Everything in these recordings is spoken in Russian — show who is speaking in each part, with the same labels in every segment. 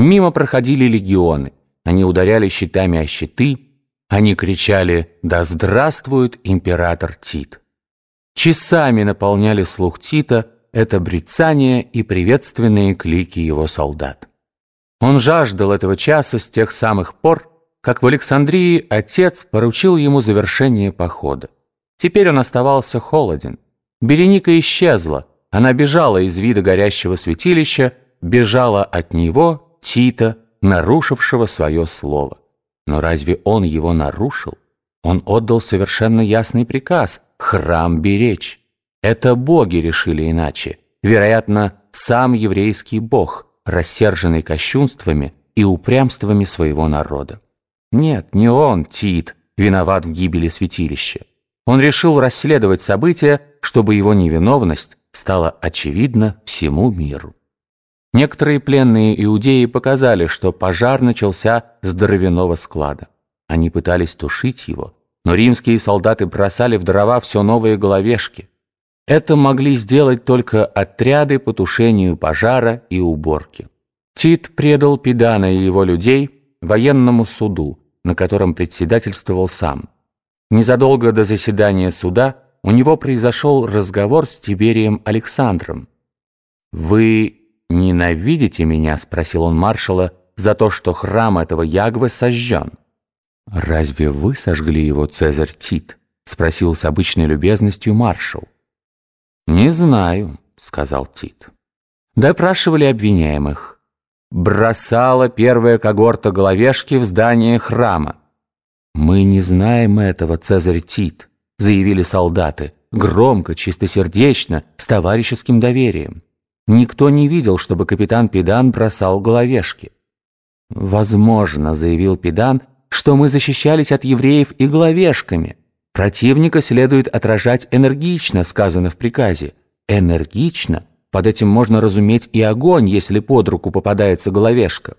Speaker 1: Мимо проходили легионы. Они ударяли щитами о щиты. Они кричали «Да здравствует император Тит!». Часами наполняли слух Тита это брецание и приветственные клики его солдат. Он жаждал этого часа с тех самых пор, как в Александрии отец поручил ему завершение похода. Теперь он оставался холоден. Береника исчезла, она бежала из вида горящего святилища, бежала от него, Тита, нарушившего свое слово. Но разве он его нарушил? Он отдал совершенно ясный приказ – храм беречь. Это боги решили иначе. Вероятно, сам еврейский бог, рассерженный кощунствами и упрямствами своего народа. Нет, не он, Тит, виноват в гибели святилища. Он решил расследовать события, чтобы его невиновность стала очевидна всему миру. Некоторые пленные иудеи показали, что пожар начался с дровяного склада. Они пытались тушить его, но римские солдаты бросали в дрова все новые головешки. Это могли сделать только отряды по тушению пожара и уборки. Тит предал Педана и его людей военному суду, на котором председательствовал сам. Незадолго до заседания суда у него произошел разговор с Тиберием Александром. «Вы ненавидите меня?» – спросил он маршала за то, что храм этого Ягвы сожжен. «Разве вы сожгли его, Цезарь Тит?» – спросил с обычной любезностью маршал. «Не знаю», — сказал Тит. Допрашивали обвиняемых. Бросала первая когорта головешки в здание храма. «Мы не знаем этого, Цезарь Тит», — заявили солдаты, громко, чистосердечно, с товарищеским доверием. Никто не видел, чтобы капитан Педан бросал головешки. «Возможно», — заявил Педан, — «что мы защищались от евреев и головешками». Противника следует отражать энергично, сказано в приказе. Энергично? Под этим можно разуметь и огонь, если под руку попадается головешка.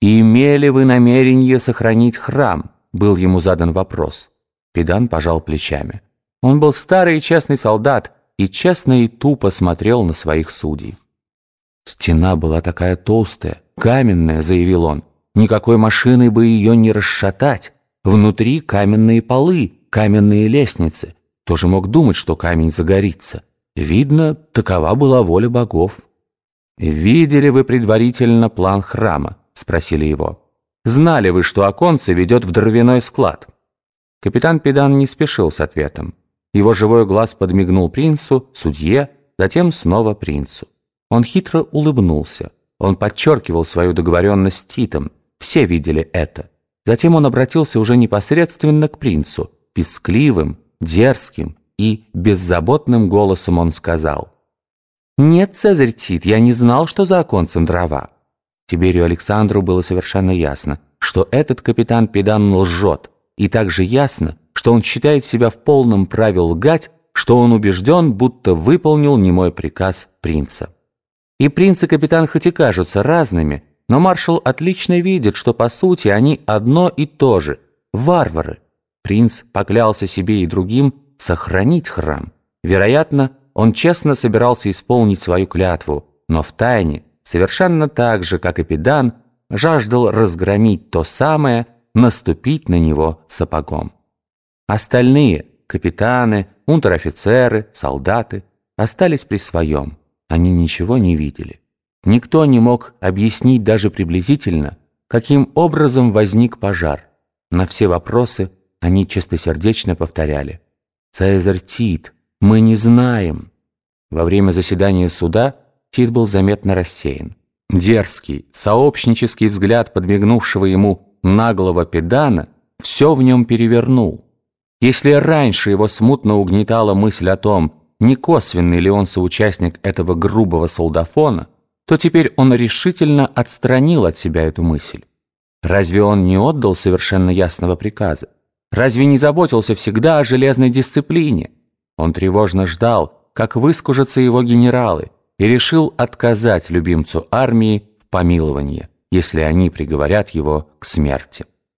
Speaker 1: «Имели вы намерение сохранить храм?» – был ему задан вопрос. Педан пожал плечами. Он был старый и честный солдат, и честно и тупо смотрел на своих судей. «Стена была такая толстая, каменная», – заявил он. «Никакой машиной бы ее не расшатать. Внутри каменные полы, каменные лестницы. Тоже мог думать, что камень загорится. Видно, такова была воля богов. «Видели вы предварительно план храма?» – спросили его. «Знали вы, что оконце ведет в дровяной склад?» Капитан Педан не спешил с ответом. Его живой глаз подмигнул принцу, судье, затем снова принцу. Он хитро улыбнулся. Он подчеркивал свою договоренность с Титом. Все видели это. Затем он обратился уже непосредственно к принцу. Пескливым, дерзким и беззаботным голосом он сказал. «Нет, Цезарь Тит, я не знал, что за оконцем дрова». Тиберию Александру было совершенно ясно, что этот капитан Педан лжет, и также ясно, что он считает себя в полном праве лгать, что он убежден, будто выполнил немой приказ принца. И принц и капитан хоть и кажутся разными, но маршал отлично видит, что по сути они одно и то же – варвары. Принц поклялся себе и другим сохранить храм. Вероятно, он честно собирался исполнить свою клятву, но в тайне, совершенно так же, как и Педан, жаждал разгромить то самое, наступить на него сапогом. Остальные – капитаны, унтер-офицеры, солдаты – остались при своем. Они ничего не видели. Никто не мог объяснить даже приблизительно, каким образом возник пожар. На все вопросы они чистосердечно повторяли. «Цезарь Тит, мы не знаем». Во время заседания суда Тит был заметно рассеян. Дерзкий, сообщнический взгляд подмигнувшего ему наглого педана все в нем перевернул. Если раньше его смутно угнетала мысль о том, не косвенный ли он соучастник этого грубого солдафона, то теперь он решительно отстранил от себя эту мысль. Разве он не отдал совершенно ясного приказа? Разве не заботился всегда о железной дисциплине? Он тревожно ждал, как выскажутся его генералы, и решил отказать любимцу армии в помиловании, если они приговорят его к смерти.